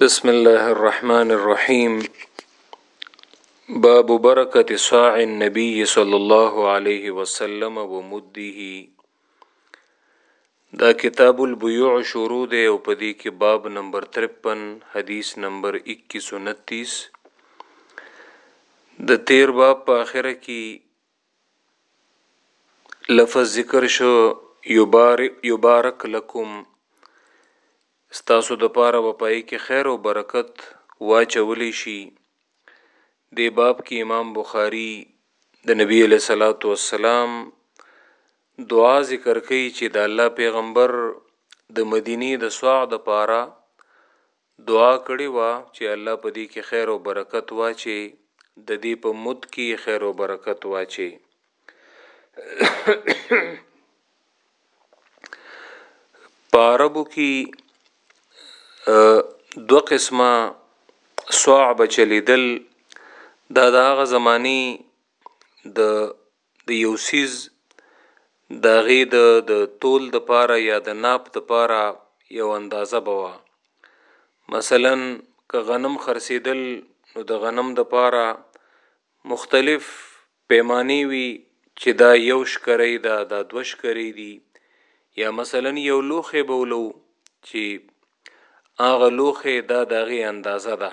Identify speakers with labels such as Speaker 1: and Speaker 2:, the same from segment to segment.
Speaker 1: بسم الله الرحمن الرحيم باب برکت صاع النبي صلى الله عليه وسلم ومده دا کتاب البيوع شروع دی او په دې کې باب نمبر 53 حدیث نمبر 2129 د تیر باب په اخره کې لفظ ذکر شو یبارک یبارک لکم ستاسو د پاره و پای کې خیر او برکت واچولی شي د باب کې امام بخاری د نبی له صلوات و سلام دعا ذکر کوي چې د الله پیغمبر د مدینه د سواه د پاره دعا کړي وه چي الله په دي کي خير او برکت واچي ددي په مد کي يي خير او برکت واچي په عربو کي دو قسمه صعب چلیدل دا د هغه زمانی د د یو څیز د هغې د د تول د پاره یا د ناپ د پاره یو اندازه به وه مثلا که غنم خرڅیدل نو د غنم د پاره مختلف پیمانې وي چه دا یو شکرۍ ده دا دوه شکرۍ دي یا مثلا یو لوښی به ولو چه هغه لوښی دا د هغې اندازه ده.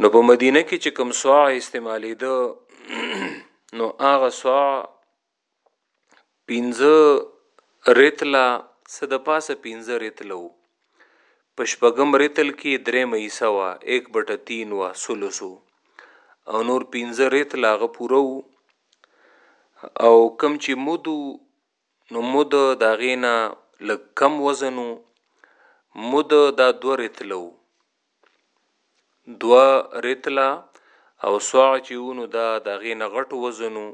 Speaker 1: نو په مدینه کې چې کوم سوا استعمالیده نو هغه سوا پینځه رتلا صد پاسه پینځه رتلو پشپغم رتل کې درې مېسا وا 1/3 وا سلوسو او نور پینځه رتلا غ پورو او کم چې مودو نو مود د هغې نه لږ کم وزن و، مود دا دوه رتله و، دوه رتله او صاع چې و نو دا د هغې نه غټ وزن و،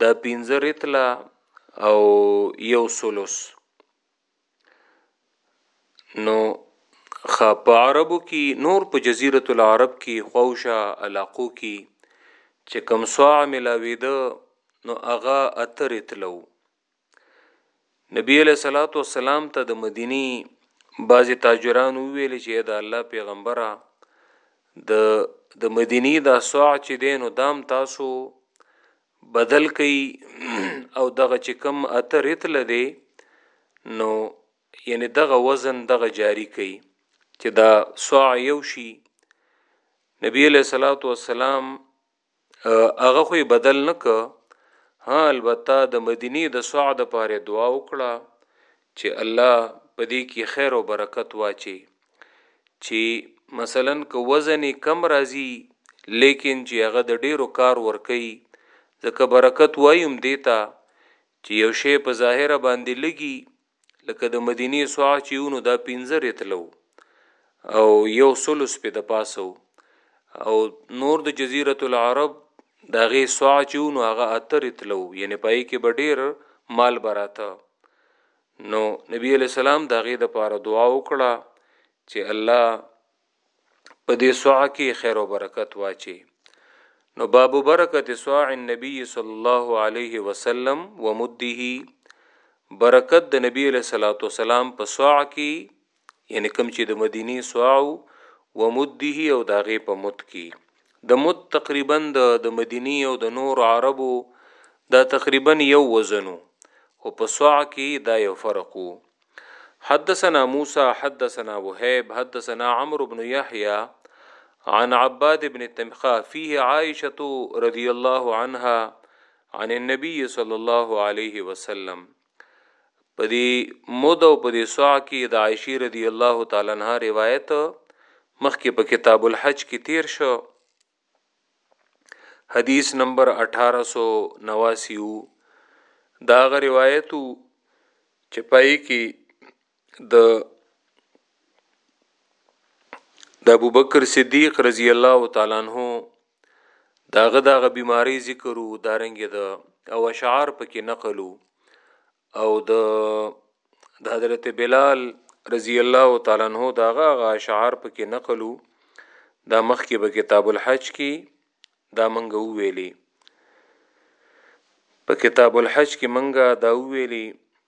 Speaker 1: دا پنځه رتله او یو ثلث نو خا په عربو کې نور په جزیره العرب کې خوشا علاقو کې چې کم سوا ملاویده نو هغه اتر اتلو نبی علیہ الصلوۃ والسلام ته د مدینی بعضی تاجران ویل چې دا الله پیغمبره د د مدینی دا سوع چې دین او دام تاسو بدل کئ او دغه چې کوم اته رتله دی نو یعنی دغه وزن دغه جاری کئ چې دا صاع یو شي نبی علیہ الصلوۃ والسلام هغه خو بدل نه ک ها البته د مدینه د صاع د پاره دعا وکړه چې الله پدې کې خیر او برکت واچي چې مثلا که وزن کم راځي لیکن چې هغه د ډیرو کار ور کوي ځکه برکت وایم دیتا چې یو شی په ظاهره باندې لګي لکه د مدینه سوا چې یو نو دا پینځه رتلو او یو سلس په د پاسو او نور د جزیره العرب دا غي سوا چې یو نو هغه اتر رتلو یعنی پای کې به ډیر مال براته نو نبی علیہ السلام دا غي د پاره دعا وکړه چې الله په دې سوع کې خیر او برکت واچي نو باب برکت سوع النبي صلی الله علیه وسلم ومده برکت د نبی علیہ الصلوۃ والسلام په سوع کې یعنی کم چې د مدینه سواع و مده او داغه په مد کې د مد تقریبا د د مدینه او د نور عربو دا تقریبا یو وزنو او په سواع کې دا یو فرق وو حدثنا موسى حدثنا وهيب حدثنا عمرو بن يحيى عن عباد بن تمخا فيه عائشة رضي الله عنها عن النبي صلى الله عليه وسلم په دې مود او په دې سوع کې د عائشې رضی الله تعالی عنها روایت مخکې په کتاب الحج کې تیر شو حدیث نمبر 1889 دا غ روایت چې پای کې د د ابوبکر صدیق رضی الله تعالی عنہ داغه داغه بیماری ذکر وو دارنګ د او اشعار پکې نقل او د د حضرت بلال رضی الله تعالی عنہ داغه غا اشعار پکې نقل دا مخ کې به کتاب الحج کې دا منګه ویلي په کتاب الحج کې منګه دا ویلي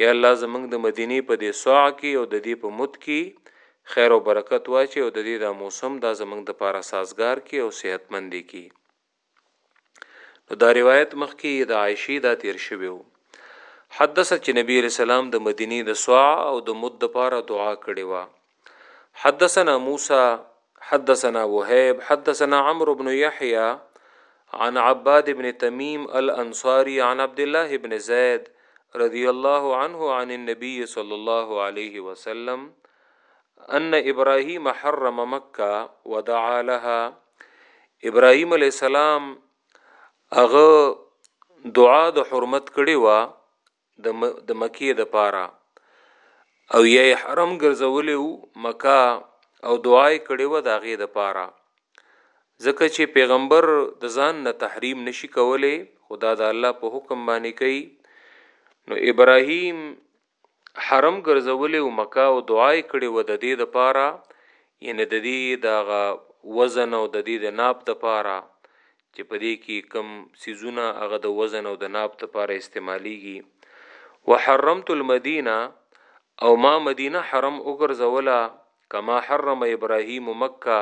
Speaker 1: یا الله زمونږ د مدینې په دې سوع کې او ددې په مد کې خیر او برکت واچې او ددې دا موسم دا زمونږ د پاره سازګار کې او صحت مندې کې نو دا روایت مخ کې د عائشې دا تیر شوی وو حدثت چې نبی علیہ السلام د مدینې د سوع او د مد د پاره دعا کړې وه و حدثنا موسی حدثنا وهيب حدثنا عمرو بن يحيى عن عباد بن تميم الانصاري عن عبد الله بن زيد رضي الله عنه عن النبي صلى الله عليه وسلم ان ابراهيم حرم مكه ودعا لها ابراهيم عليه السلام اغه دعا د حرمت کړي وا د مکې د پاره او یې حرم ګرځولې وو مکه او دعا یې کړې و دا غې د پاره ځکه چې پیغمبر د ځان نه تحریم نشي کولای خدا د الله په حکم باندې کوي نو ابراهیم حرم ګرځولې او مکه او دعا یې کړې و د دې د پاره یعنی د دې دغه وزن او د دې د ناپ د پاره چې په دې کې کوم څیزونه هغه د وزن او د ناب لپاره استعمالیږي وحرمت المدینه او ما مدینه حرم وګرځوله کما حرم ابراهیم مکه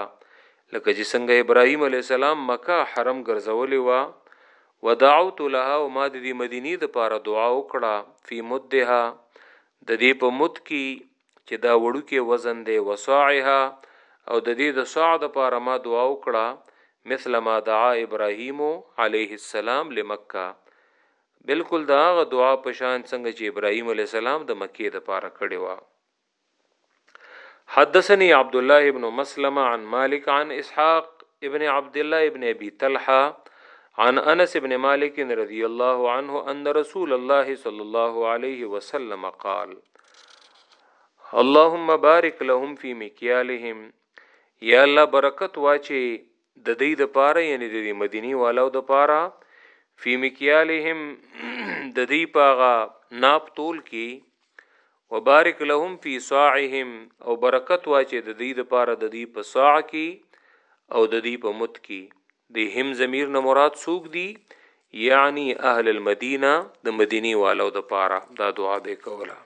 Speaker 1: لکه چې څنګه ابراهیم علی السلام مکه حرم ګرځولې و ودعوت لها او ما د دې مدینی د پاره دعا وکړه فی مدها د دې په مد کې چې دا وړوکی وزن دی وصاعها او د دې د صاع د پاره ما دعا وکړه مثل ما دعا ابراهیم علیه السلام لمکه بالکل دا هغه دعا په شان څنګه چې ابراهیم علیه السلام د مکې د پاره کړې و حدثني عبد الله ابن مسلمه عن مالک عن اسحاق ابن عبد الله ابن ابي طلحه عن انس ابن مالک رضی الله عنه ان رسول الله صلی الله علیه وسلم قال اللهم بارک لهم فی مکیالهم یا الله برکت واچي د دې د پاره یعنی د مدینی والو د پاره فی مکیالهم د دې پاغه ناپ تول کی وبارک لهم فی صاعهم او برکت واچي د دې د پاره د دې په صاع کی او د دې په مت کی د هم ضمیر نه مراد سوق دی یعنی اهل المدینه د مدینی والو د پاره دا دعا به کوله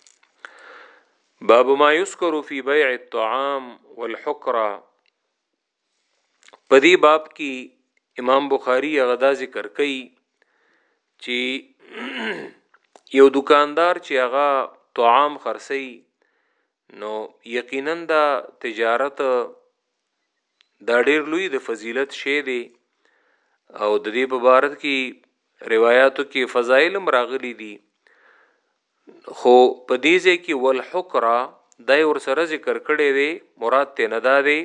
Speaker 1: باب ما یذکر فی بیع الطعام والحکره په دې باب کې امام بخاری هغه دا ذکر کوي چې یو دکاندار چې هغه طعام خرڅي نو یقینا دا تجارت دا ډیر لوی د فضیلت شی دی او د دې په بارت کې روایتو کې فضایل مراغلی دي خو په دې ځای کې ول حکرا دا ور سره ذکر کړي دي مراد ته نه دا دی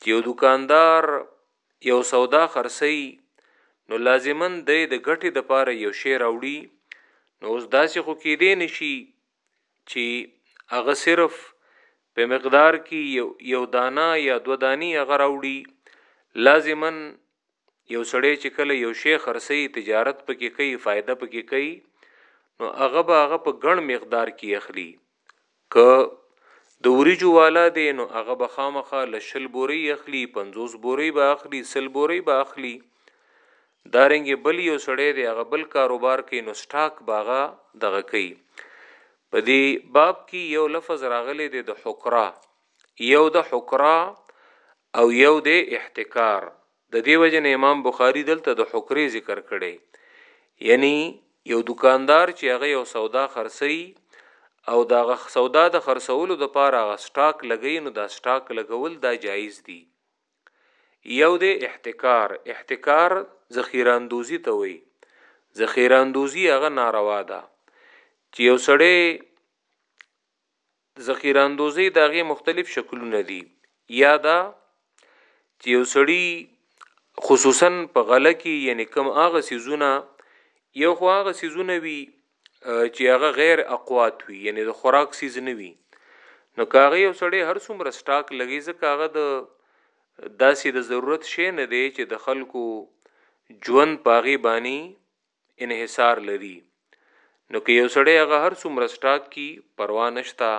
Speaker 1: چې یو دکاندار یو سودا خرسي نو لازمن د د غټي د پاره یو شی راوړي نو اوس داسې خو کې دی نشي چی هغه صرف په مقدار کی یو دانه یا دوه دانی هغه راوړی لازما یو سړی چی کله یو شی خرڅی تجارت پکی کوي فایده پکی کوي نو هغه به هغه په ګڼ مقدار کی اخلی که د وریجو والا دی نو هغه به خامخا له شل بوری اخلی پنځوس بوری به اخلی سل بوری به اخلی دارنګه بل يو سړی دی هغه بل کاروبار کوي نو سټاک به هغه دغه کوي په دې باب کې یو لفظ راغلی دی د حکرا یو د حکرا او یو د احتکار د دې وجنه امام بخاری دلته د حکرې ذکر کړي یعنی یو دکاندار چې هغه یو سودا خرڅي او دا سودا د خرڅولو د پاره هغه سٹاک لګی نو دا سٹاک لګول دا جایز دی یو دی احتکار احتکار ذخیره اندوزی ته وی ذخیره اندوزی هغه ناروا ده چې یو سړی ذخیره اندوزی دغه مختلف شکلونه دي یا دا چې یو سړی خصوصا په غله کې یعنی کم هغه سيزونه یو خو هغه سيزونه وي چی هغه غیر اقوات وی یعنی د خوراک څیز نه وی نو که هغه یو سړی هر څومره سټاک لګی ځکه هغه د داسی د ضرورت شی نه دی چی د خلکو ژوند په هغی بانی انحصار لری نو که یو سړی هغه هر څومره سټاک کی پروا نشته.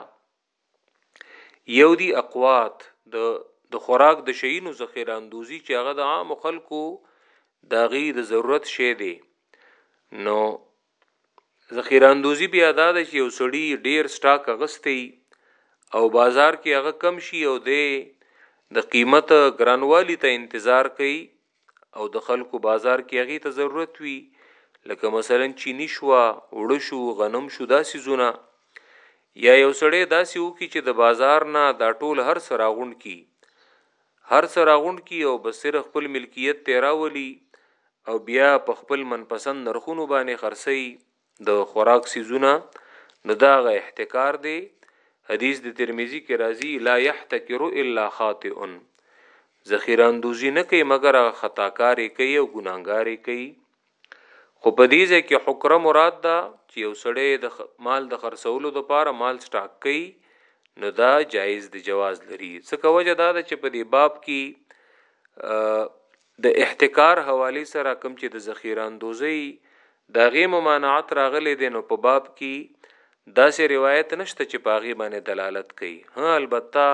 Speaker 1: یو دي اقوات د د خوراک د شیینو ذخیره اندوزی چې هغه د عامو خلکو د هغوی د ضرورت شی دی نو ذخیره اندوزی بیا دا ده چې یو سړی ډیر سټاک اغستی او بازار کې هغه کم شي او دی د قیمت ګرانوالی ته انتظار کوي او د خلکو بازار کې هغه ته ضرورت وي لکه مثلا چینی شو وړو شو غنم شو داسې زونه یا یو سړی داسې وکي چې د بازار نه دا ټول هر سره غونډ کی هر سره غونډ کی او بس سره خپل ملکیت تیراولی او بیا په خپل منپسند نرخونو باندې خرڅي د خوراک سيزونه نو دا غ احتکار دی حدیث د ترمذی کې راځي لا يحتکر الا خاطئ ذخیره اندوزی نه کوي مګر هغه خطاکاری کوي او ګناګاری کوي خو په دې ځای کې حکره مراد ده چې یو سړی د مال د خرڅولو لپاره مال سٹاک کوي نو دا جایز دی جواز لري څه کوجه دا ده چې په دې باب کې د احتکار حوالې سره کوم چې د ذخیره اندوزۍ د هغې ممانعت راغلی دی نو په باب کې داسې روایت نشته چې په هغې باندې دلالت کوي ها البته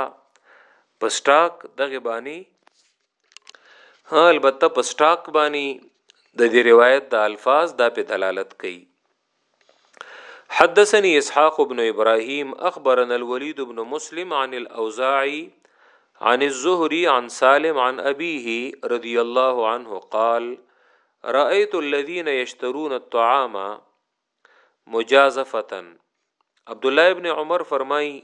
Speaker 1: په سټاک دغه باندې ها البته په سټاک باندې د دې روایت د الفاظ دا په دلالت کوي حدثني اسحاق بن ابراهيم اخبرنا الوليد بن مسلم عن الاوزاعي عن الزهري عن سالم عن أبيه رضي الله عنه قال رأيت الذين يشترون الطعام مجازفة عبد الله ابن عمر فرمای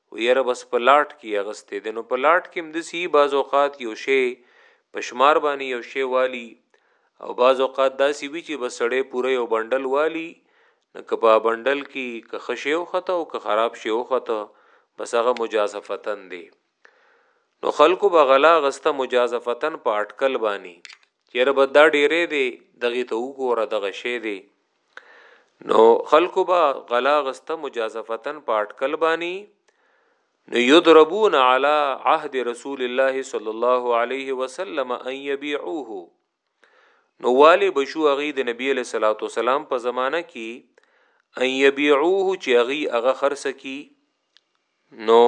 Speaker 1: و یاره بس په لاټ کی اغستی دی نو په لاټ کی هم دسی یی بعض اوقات یو شی په شمار باندی یو شی والی او بعض اوقات داسی وی چی بس سړی پوره یو بنډل والی نو که په بنډل کی که ښه شی وخته او که خراب شی وخته بس هغه مجازفتاً دی نو خلکو به غله اغسته مجازفتاً په اټکل باندی چی یاره بس دا ډیری دی دغی ته وګوره دغه شی دی. نو خلکو با غلا غسته مجازفتن په اٹکل بانی نو یضربون علی عهد رسول الله صلی الله علیه وسلم ان یبيعوه نو والی بشو اغي د نبی له صلوات والسلام په زمانہ کې ان یبيعوه چې اغي اغه خرڅ کی نو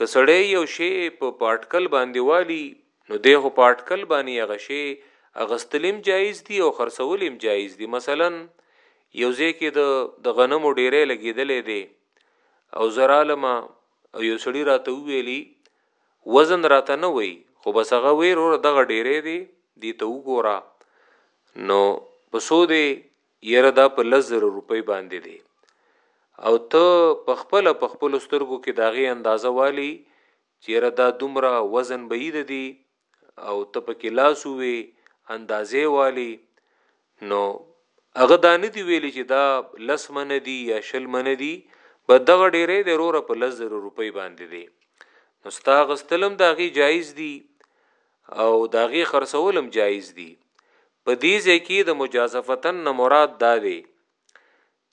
Speaker 1: که سړی یو شی په په اټکل باندی والی نو دی خو په اټکل بانی هغه شی اغستل هم جایز دی او خرڅول هم جایز دی مثلا یو ځای کی د د غنمو ډیری لګیدلی دی او زه رالم او یو سړی راته وویلی وزن راته نه وی خو بس هغه وی روره دغه ډیری دی دی ته وګوره نو په سو دی یره دا په لس زره روپۍ باندې دی او ته په خپله په خپلو سترګو کې د هغې اندازه والي چې یره دا دومره وزن به یي د دي او ته په کې لاس ووې اندازه والي نو هغه دا نه دي ویلي چې دا لس منه دي یا شل منه دي به دغه ډیرې د روره په لس زره روپۍ باندې دی نو ستا غستلم د هغې جایز دي او د هغې خرڅول هم جائز دي. په دې ځای کې د مجازفتن نه مراد دا دی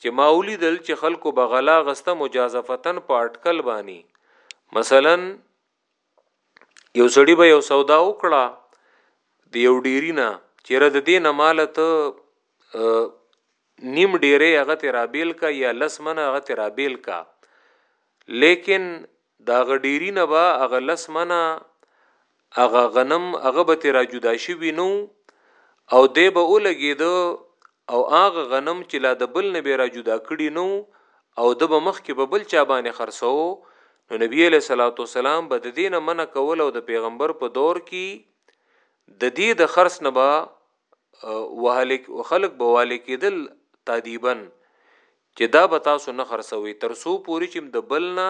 Speaker 1: چې ما ولیدل چې خلکو به غلا غسته مجازفتن په اټکل بانی مثلا یو سړی به یو سودا وکړه د یو ډیری نه چیرې د دې نه مال ته نیم ډیره هغه ته رابیل کا یا لس منه هغه ته رابیل کا لیکن د هغه ډېری نه به هغه لس منه هغه غنم هغه به ترې را جدا شوي نه وو او دی به ولګېده او هغه غنم چې لا د بل نه به یې را جدا کړي نه وو او ده به مخکې په بل چا باندې خرڅوه نو نبي عليه الصلاة والسلام به د دې نه منع کوله او د پېغمبر په دور کې د دې د خرڅ نه به وهلک خلق به والي کېدل تاديبا چې دا به تاسو نه خرڅوي تر سو پوري چې د بل نه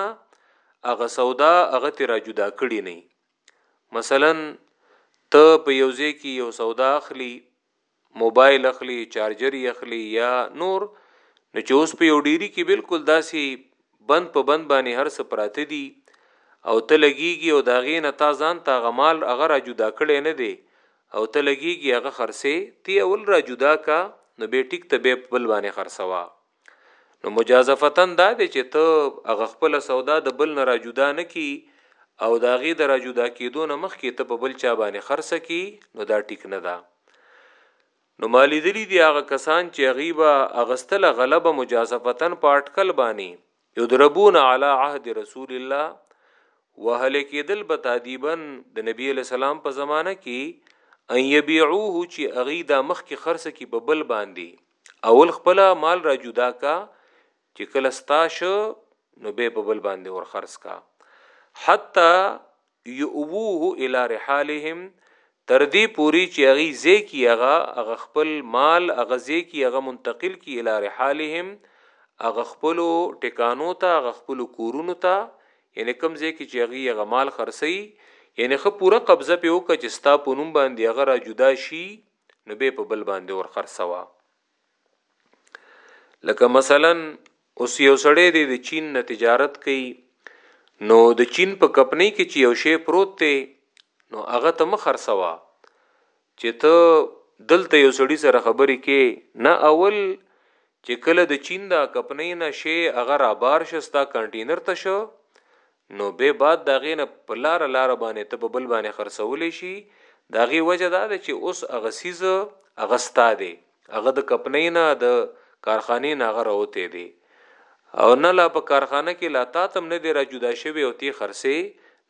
Speaker 1: هغه سودا هغه تی را جدا کړی نه مثلا ته په یوځې کې یو سودا اخلي موبایل اخلي چارجر یې اخلي یا نور نو چې اوس په یو ډیری کې بالکل داسي بند په بند باندې هر څه پراته دي او ته لګيږي او داغې نه تا ځان تا غمال هغه را جدا کړي نه دي او ته لګیږی هغه خرڅی تی اول را جدا کا نو بیا ټیک ته بیا په بل باندې خرڅوا نو مجازفتن دا دی چې ته هغه خپل سودا د بل نه را جدا نه کی او دا غي د را جدا کیدو نه مخ کې ته په بل چا باندې خرڅ کی نو دا ټیک نه ده نو مالی دلی دی هغه کسان چې غیبا اغستله غلبه مجازفتن په اٹکل باندې یضربون علی عهد رسول الله وهل کېدل به تادیبا د نبی علی سلام په زمانه کې ان یبيعوه چې اغي دا مخ کې خرڅ کی په بل باندې اول خپل مال را جدا کا چې کله ستاش نو به په بل باندې ور خرڅ کا حتی یؤووه الی رحالهم تر دې پوري چي هغوی ځای کي هغه، هغه خپل، مال هغه ځای کي هغه منتقل کي الی رحالهم هغه خپلو ټکانو ته هغه خپلو کورونو ته یعنی کوم ځای کي چي هغوی هغه مال خرڅوي یعنی ښه پوره قبضه پرې وکړه چي ستا په نوم باندي هغه را جدا شي نو بیا په بل باندي ور خرڅوه. لکه مثلا اوس یو سړی دی د چین نه تجارت کوي نو د چین په کپنۍ کې چې یو شی پروت دی نو هغه ته مخر سوا چې ته دلته یو سړی سره خبرې کې نه اول چې کله د چین دا کپنۍ نه شی هغه را بار شستا کنټینر ته شو نو بې بعد د هغې نه په لاره لاره باندې ته په بل باندې خرڅولی شي، د هغې وجه دا ده چې اوس هغه څیز هغه ستا دی، هغه د کپنۍ نه، د کارخانې نه هغه راوتی دی او نه لا په کارخانه کې لا تاته هم نه دی را جدا شوی او ته یې خرڅوې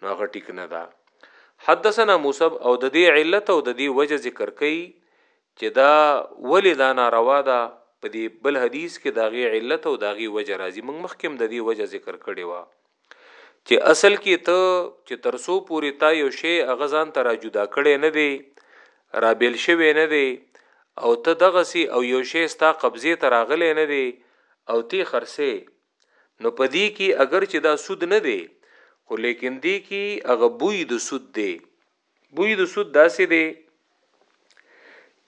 Speaker 1: نو هغه ټیک نه ده. حدثنا موسی او ددې علت او ددې وجه ذکر کوي چې دا ولې دا ناروا ده په دې بل حدیث کې د هغې علت او د هغې وجه راځي موږ مخکې هم د دې وجه ذکر کړې وه چې اصل کې ته چې تر څو پورې تا یو شی هغه ځان ته را جدا کړی نه دی را بیل شوی نه دی او ته دغه سي او یو شی ستا قبضه ته راغلی نه دی او تی خرسه نو په دې کې اگر چې دا سود نه دی خو لیکن دې کې هغه بوی د سود دی بوی د سود داسې دی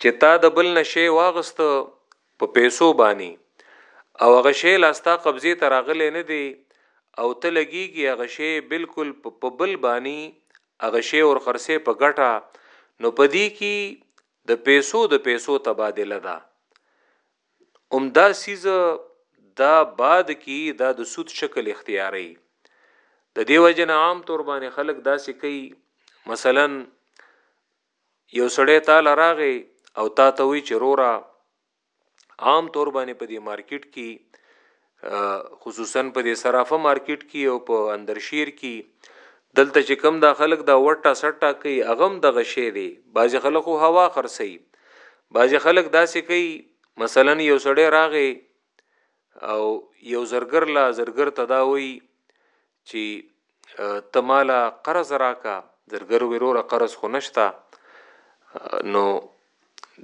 Speaker 1: چې تا د بل نشي واغست په پیسو بانی او هغه شی لاستا قبضه ته راغلی نه دی او ته لګیږي هغه شی بالکل په بل بانی هغه شی ور خرسه په ګټه نو پدی کی د پیسو د پیسو تبادله ده عمده سیز دا باد کی دا د سود شکل اختیاري د دیو جن عام تور باندې خلک داسې کوي مثلا یو سړی تعالی راغی او تا ته وی چرورا عام تور باندې په دې مارکیټ کې خصوصا په دې صرافه مارکیټ کې او په اندرشیر کې دلته چې کم دا خلک دا وټا سټا کوي اغم د غشې دی بعض خلک خو هوا خرسي بعض خلک داسې کوي مثلا یو سړی راغی او یو زرګر لا زرګر تداوي چی ته ماله قرض راکه. زرګر وروره قرض خو نشته نو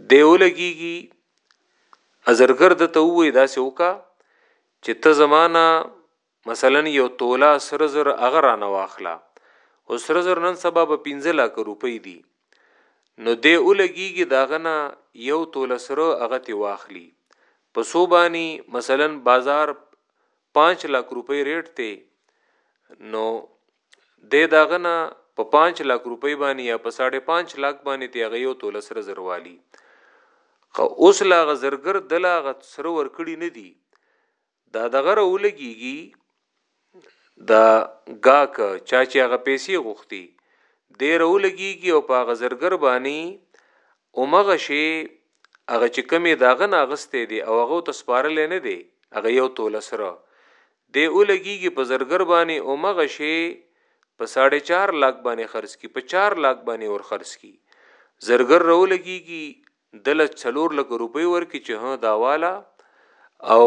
Speaker 1: دی ولګیږي ازرګر د ته وې داسې وکا چې ته زمانہ مثلا یو تولا سره زر اغه را نه واخلا او سره زر نن سبا به 15 لک روپۍ دي نو دی ولګیږي داغنه یو تولا سره اغه تی واخلی په سوبانی مثلا بازار پنځ لاک روپۍ ريټ دی نو دی د هغه نه په پنځ لاک روپۍ باندې یا په ساډې پنځ لاک باندې دی هغه یو توله سره زر والي خو اوس لا هغه زرګر د لا هغه سره ورکړي نه دي دا دغه راولګيږي دا گاک چا چې هغه پیسې غوښتي دی راولګيږي او په هغه زرګر باندې همغه شی هغه چې کوم یې د هغه نه اغستی دی او هغه ته سپارلی نه دی هغه یو توله سره دی ولګیږي په زرګر باندې همغه شی په ساړه چار لاک باندې خرڅ کی په چار لاک باندې ور خرڅ کی زرګر رو لګیږي دله څلور لک روپۍ ورکړي چې ها دا والا او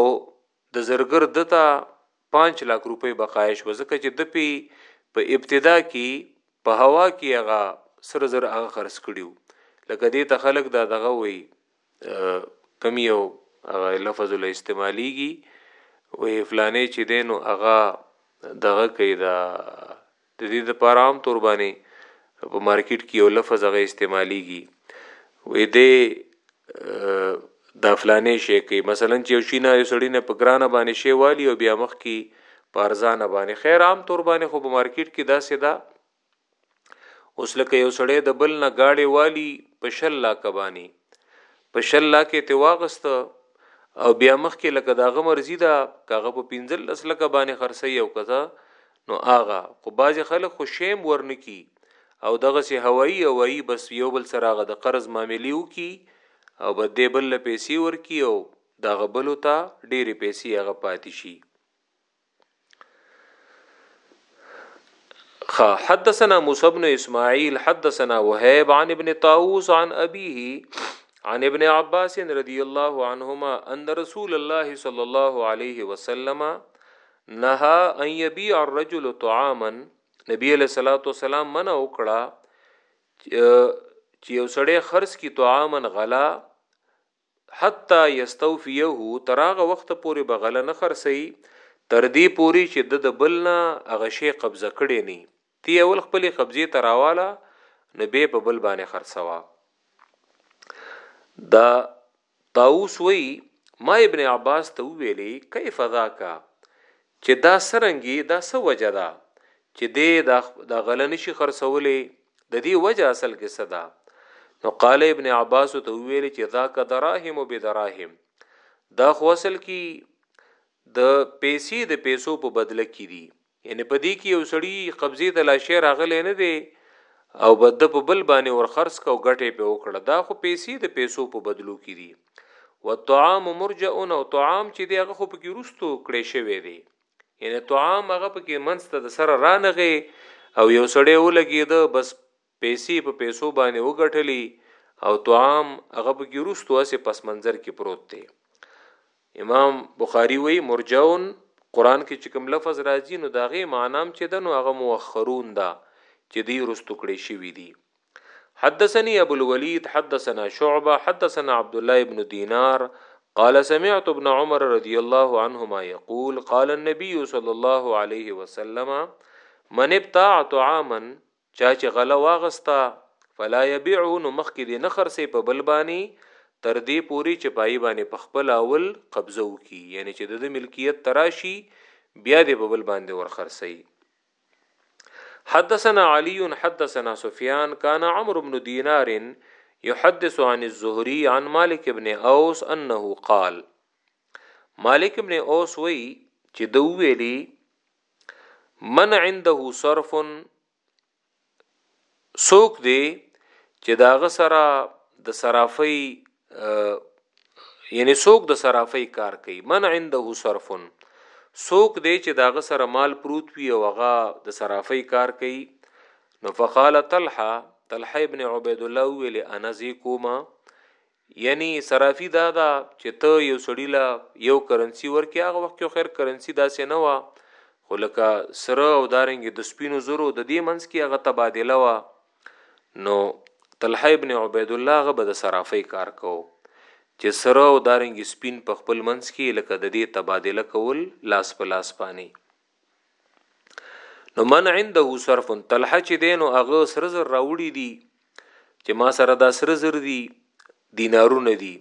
Speaker 1: د زرګر ده ته پنځ لاک روپۍ بقایا شوه ځکه چې ده پې په ابتدا کې په هوا کې هغه سره زر هغه خرڅ کړي وو لکه دې ته خلک دا دغه وایي کم یو هغه لفظ له استعمالیږي وې فلانې چې دینو هغه دغه کوي دا د دې لپاره عام طور باندې په مارکیټ کې یو لفظ هغه استعمالیږي وې دې دا فلانې شي کې مثلا چې یو شي نه یو سړی نه په ګرانه باندې شی والی او بیا مخ کې پارزانه باندې خیر عام طور باندې خو په مارکیټ کې دا سدا اوس لکه یو سړی د بل نه گاډي والی په شل لا کبانی په شل لا کې ته واغست او بیا مخ کې لکه دا غمرزی دا کاغه په 15 لس لکه باندې خرڅي او کذا نو هغه خو بعضی خلک خو شیم ورنه کی او دغسی هوایی اوایی بس یو بل سره هغه د قرض معاملی وکی او بس دی بل له پیسی ورکی او دهغه بلو ته ډیری پیسی هغه پاتی شی خا حدثنا موسی بن اسماعیل حدثنا وهیب عن ابن طاووس عن ابیه عن ابن عباس رضی الله عنهما ان رسول الله صلی الله علیه وسلم نهی ان یبیع الرجل طعاما نبی علیہ الصلوۃ والسلام منع وکړه چې یو سړی خرڅ کی طعاما غلا حتا یستوفیه تراغه وخت پورې بغله نه خرڅي تر دې پوري چې د بلنا هغه شی قبضه کړي نه تی اول خپل قبضه تراواله نو به په بل باندې خرڅوا دا طاووس وایي، ما ابن عباس ته وویلې، کیف ذاک؟ چې دا څرنګه، دا څه وجه ده، چې دی دا دا غله نشي خرڅولی، د دې وجه اصل کې څه ده؟ نو قال ابن عباس ته وویلې، چې ذاک دراهم بدراهم، دا خو اصل کې د پیسې د پیسو په بدله کې دي. یعنی په دې کې یو سړی قبضې ته لاشی راغلی نه دی او بد د په بل باندې ور خرڅ کا او ګټې په وکړه دا خو پیسې د پیسو په بدلو کې دي والطعام مرجع او طعام چې دی هغه خو پکې روستو کړې شوی دی یعنی طعام هغه پکې منځ ته د سره رانغې او یو سړی ولګي د بس پيسې په پيسو باندې وګټلې او طعام هغه په کې روستو هسې پس منظر کې پروت دی امام بخاری وی مرجعون قران کې چې کوم لفظ راځي نو داغه معنام چې دنو هغه مؤخرون دا چې دی رستو کړي شوی دی حدثني ابو الوليد حدثنا شعبه حدثنا عبد الله ابن دينار قال سمعت ابن عمر رضي الله عنهما يقول قال النبي صلى الله عليه وسلم من ابتاع طعاما چا چې غله واغسته فلا يبيعه نو مخکې دې نه خرڅوي په بل باندې تر دې پورې چې په هغه باندې په خپله اول قبضه وکړي یعنې چې د ده ملکیت ته راشي بیا دې په بل باندې ورخرڅوي حدثنا علي حدثنا سفيان كان عمرو بن دينار يحدث عن الزهري عن مالك بن اوس انه قال مالک ابن اوس وی چې د ویلی من عنده صرف سوک دی چې دا غسرا د صرافی یعنی سوک د صرافی کار کوي من عنده صرف سوک دی چې دا غسرا مال پروت وی او هغه د صرافی کار کوي نو فقال طلحه طلحه ابن عبید الله ویل انا زی کوما یعنی صرافی دا ده چه ته یو سړی له یو کرنسی ورکی هغه وخت کی خیر کرنسی داسی نه وه خو لکه سره او دارنګی د سپینو زرو ددی منځ کی هغه تبادله وه نو طلحه ابن عبیدالله هغه به د صرافی کار کوو چه سره او دارنګی سپین په خپل منځ کی لکه ددی تبادله کول لاس په لاس پانی. نو من عنده صرف طلحه چې دینو هغه سره زر راوړي دي چې ما سره دا سره زر دي دینارونه دي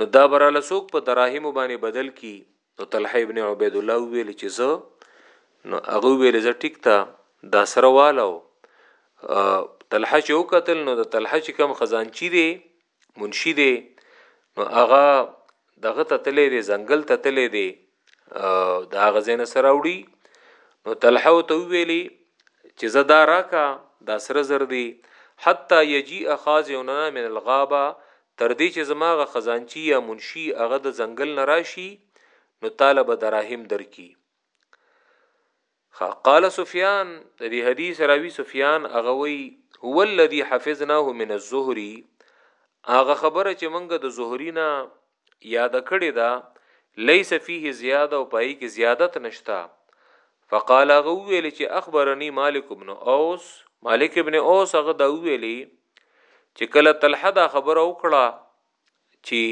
Speaker 1: نو دا براله سوق په دراهم باندې بدل کی نو طلحه ابن عبید الله ویل چې زه نو هغه ویل زه ټیک تا دا سره والو طلحه چې وکتل نو د طلحه چې کم خزانچی دی منشي دی نو هغه دغه ته تللی دی ځنګل ته تللی دی دا غزنه سره وړي نو طلحه ته ویلي چې زدا راکا دا سره زر دی حتی یجی اخازنا من الغابه تر دې چې زماغه خزانچی یا منشي هغه د ځنګل نه راشي نو طالب دراهم درکې ښه قال سفیان د دې حدیث راوی سفیان هغه وی هو الذی حفظناه من الزهری هغه خبره چې منګه د زهرینا یاد کړی دا لیس فيه زیاده او پای کې زیادت نشتا فقال هغه ویل چې اخبرني مالک ابن اوس مالک ابن اوس هغه دا ویلی چې کله طلحه دا خبره وکړه چی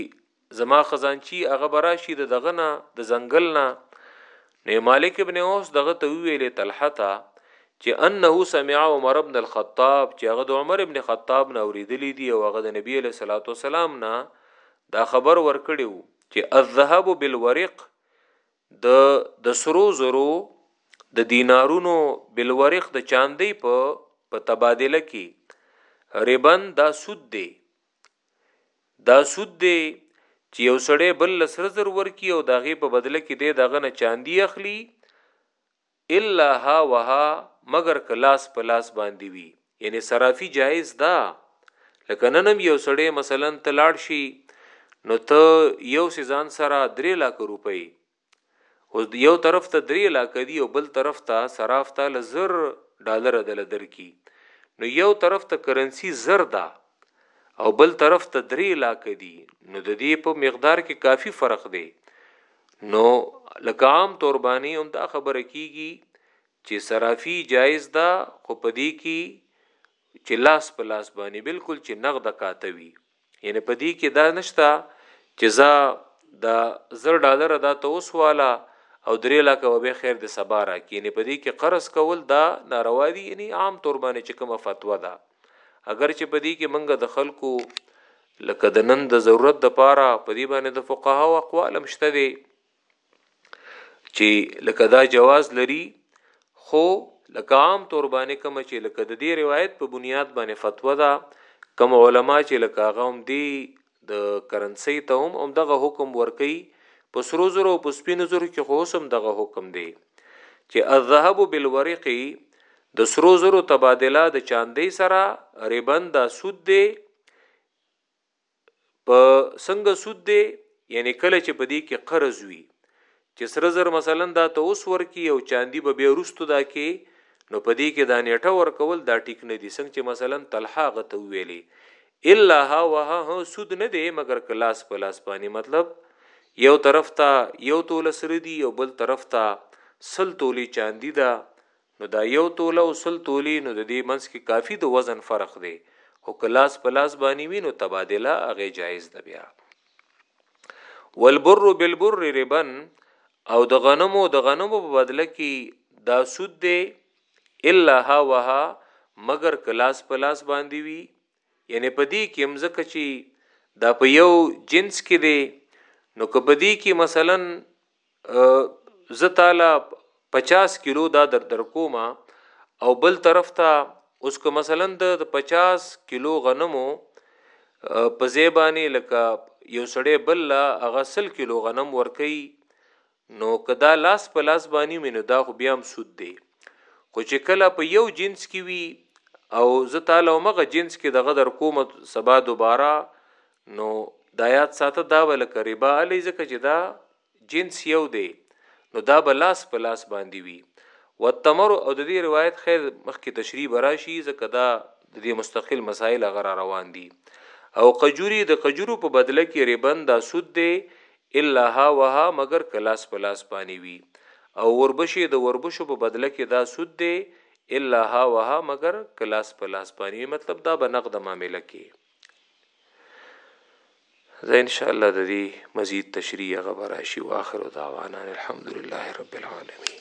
Speaker 1: زما خزانچی هغه به راشی د دغه نه د ځنګل نه نو مالک ابن اوس دغه ته ویلې طلحه ته چې انه سمع عمر ابن الخطاب چې هغه د عمر ابن خطاب نه اوریدلې دي او هغه د نبی له صلوات والسلام نه دا خبر ورکړي وو چې الذهب بالورق د د سرو زرو د دینارونو بالورق د چاندې په په تبادله کې ربن دا سود دی دا سود دی چې یو سړی بل له سره زر ورکي او د هغې په بدله کې دی د هغه نه چاندي اخلي الا ها وها مګر که لاس په لاس باندې وي یعنی صرافي جایز ده لکه نن هم یو سړی مثلا ته لاړ شي نو ته یو سې ځان سره درې لاکه روپۍ اوس یو طرف ته درې لاکه دي او بل طرف ته صراف تاله زر ډالره دله درکړي نو یو طرف ته کرنسي زر ده او بل طرف ته درې لاکه دي نو د دې په مقدار کې کافي فرق دی نو لکه عام طور باندې هم دا خبره کیږي چې صرافي جایز ده خو په دې کې چې لاس په لاس باندې بالکل چې نغد کاته وي یعنی په دې کې دا نشته چې زه د زر ډالر دا ته اوس والا او درې لاکه و به خیر د سبا را کې یعنی په دې کې قرض کول دا ناروا دي یعنی عام تور باندې چې کومه فتوا ده اگر چې په دې کې منګه د خلکو لکه د نن د ضرورت د پاره په دې باندې د فقها او اقوال مشته دي چې لکه دا جواز لري خو لکه عام طور باندې کوم چې لکه د دې روایت په بنیاد باندې فتوا ده کوم علما چې لکه هغه هم دی د کرنسي ته هم هم دغه حکم ورکي په سرو زرو او په سپینو زرو کې خو هم دغه حکم دی چې الذهب بالورقي د سرو زرو تبادله د چاندې سره ربن دا سود دی په څنګه سود دی یعنی کله چې په دې کې قرض وي چې سره زر مثلا دا ته اوس ورکی او چاندی به بیا روستو دا کې نو په دې کې دا نیټه ورکول دا ټیک نه دي څنګه چې مثلا طلحه غته ویلي الا ها وه سود نه دی مګر کلاس په لاس باندې مطلب یو طرف ته یو تول سره دی او بل طرف ته سل تولی چاندی دا نو دا یو توله او سل تولي نو ددې منځ کې کافي د وزن فرق دی او که لاس په لاس باندې وي نو تبادله هغه جایز ده بیا والبر بالبر ربا او د غنمو د غنمو په بدله کې دا سود دی الا ها وها مگر کلاس پلاس باندې وی یعنی په دې کې هم ځکه چې دا په یو جنس کې دی نو که په دې کې مثلا زه تعالی 50 کیلو دا در در کوم او بل طرف ته اوس که مثلا د 50 کیلو غنمو په زیبانی لکه یو سړی بل هغه 100 کیلو غنم ورکي نو که دا لاس په لاس باندې وي نو دا خو بیا هم سود دی خو چې کله په یو جنس کې وي او زه تعالی مغه جنس کې دغه در کوم سبا دوباره نو دا یاد ساته دا ولکه ربا علی ځکه چې دا جنس یو دی نو دا به لاس په لاس باندې وي والتمر او د دې روایت خیر مخکې تشریح براشي ځکه دا د دې مستقل مسائل غره روان دي او قجوري د قجورو په بدله کې ربن دا سود دی الا ها وها مګر که لاس په لاس باندې وي او وربشې د وربشو په بدله کې دا سود دی الا ها وها مګر که لاس په لاس باندې مطلب دا به نقد معامله کې زه ان شاء الله د دې مزید تشریح غبراشي واخر دعوانا الحمدلله رب العالمین